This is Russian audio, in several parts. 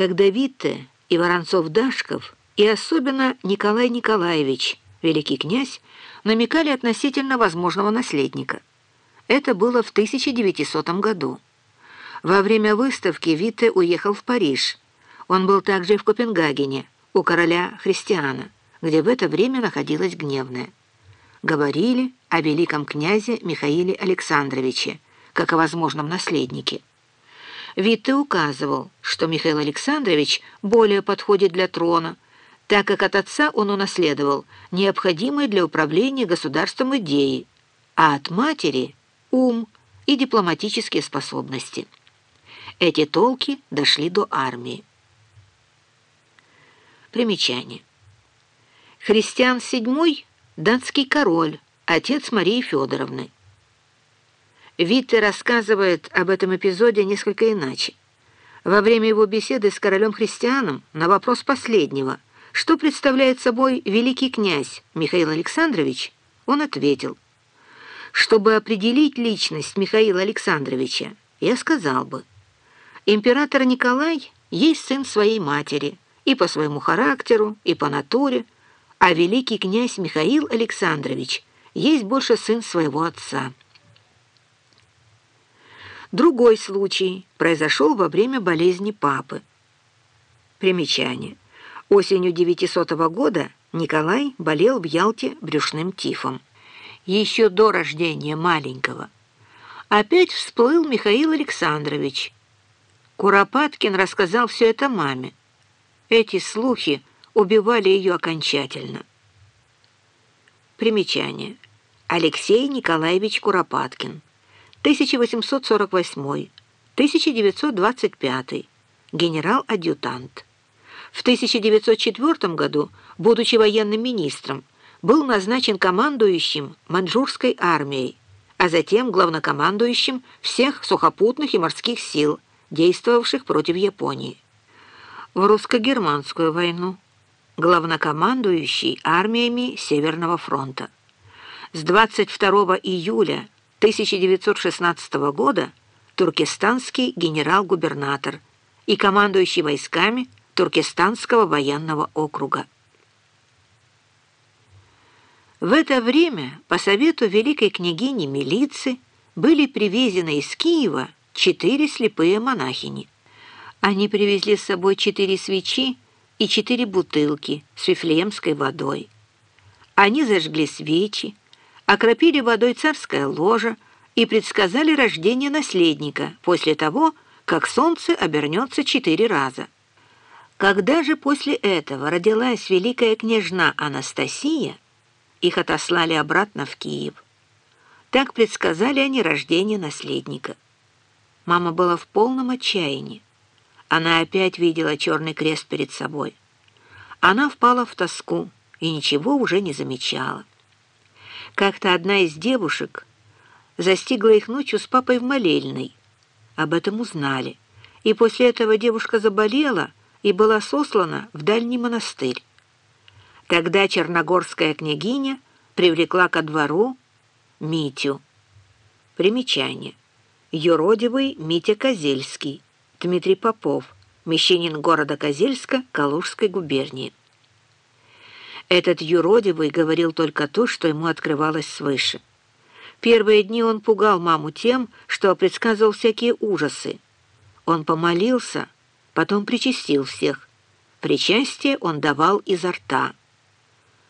когда Витте и Воронцов-Дашков, и особенно Николай Николаевич, великий князь, намекали относительно возможного наследника. Это было в 1900 году. Во время выставки Витте уехал в Париж. Он был также в Копенгагене, у короля Христиана, где в это время находилась Гневная. Говорили о великом князе Михаиле Александровиче, как о возможном наследнике. Витте указывал, что Михаил Александрович более подходит для трона, так как от отца он унаследовал необходимые для управления государством идеи, а от матери – ум и дипломатические способности. Эти толки дошли до армии. Примечание. Христиан VII – датский король, отец Марии Федоровны. Витте рассказывает об этом эпизоде несколько иначе. Во время его беседы с королем-христианом на вопрос последнего, что представляет собой великий князь Михаил Александрович, он ответил, «Чтобы определить личность Михаила Александровича, я сказал бы, император Николай есть сын своей матери и по своему характеру, и по натуре, а великий князь Михаил Александрович есть больше сын своего отца». Другой случай произошел во время болезни папы. Примечание. Осенью 900 года Николай болел в Ялте брюшным тифом. Еще до рождения маленького. Опять всплыл Михаил Александрович. Куропаткин рассказал все это маме. Эти слухи убивали ее окончательно. Примечание. Алексей Николаевич Куропаткин. 1848-1925, генерал-адъютант. В 1904 году, будучи военным министром, был назначен командующим Маньчжурской армией, а затем главнокомандующим всех сухопутных и морских сил, действовавших против Японии. В русско-германскую войну главнокомандующий армиями Северного фронта. С 22 июля 1916 года туркестанский генерал-губернатор и командующий войсками Туркестанского военного округа. В это время по совету великой княгини Милицы были привезены из Киева четыре слепые монахини. Они привезли с собой четыре свечи и четыре бутылки с вифлеемской водой. Они зажгли свечи, окропили водой царское ложе и предсказали рождение наследника после того, как солнце обернется четыре раза. Когда же после этого родилась великая княжна Анастасия, их отослали обратно в Киев. Так предсказали они рождение наследника. Мама была в полном отчаянии. Она опять видела черный крест перед собой. Она впала в тоску и ничего уже не замечала. Как-то одна из девушек застигла их ночью с папой в молельной. Об этом узнали. И после этого девушка заболела и была сослана в дальний монастырь. Тогда черногорская княгиня привлекла ко двору Митю. Примечание. Юродивый Митя Козельский, Дмитрий Попов, мещанин города Козельска Калужской губернии. Этот юродивый говорил только то, что ему открывалось свыше. Первые дни он пугал маму тем, что предсказывал всякие ужасы. Он помолился, потом причастил всех. Причастие он давал изо рта.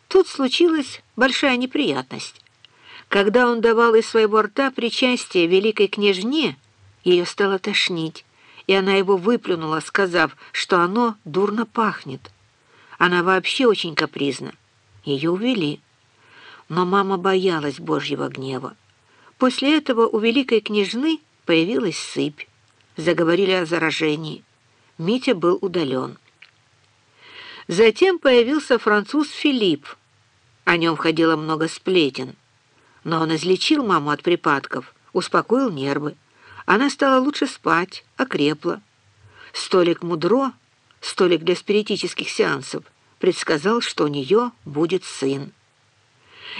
Тут случилась большая неприятность. Когда он давал из своего рта причастие великой княжне, ее стало тошнить, и она его выплюнула, сказав, что оно дурно пахнет. Она вообще очень капризна. Ее увели. Но мама боялась Божьего гнева. После этого у великой княжны появилась сыпь. Заговорили о заражении. Митя был удален. Затем появился француз Филипп. О нем ходило много сплетен. Но он излечил маму от припадков, успокоил нервы. Она стала лучше спать, окрепла. Столик мудро столик для спиритических сеансов, предсказал, что у нее будет сын.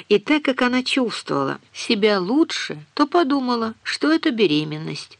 И так как она чувствовала себя лучше, то подумала, что это беременность.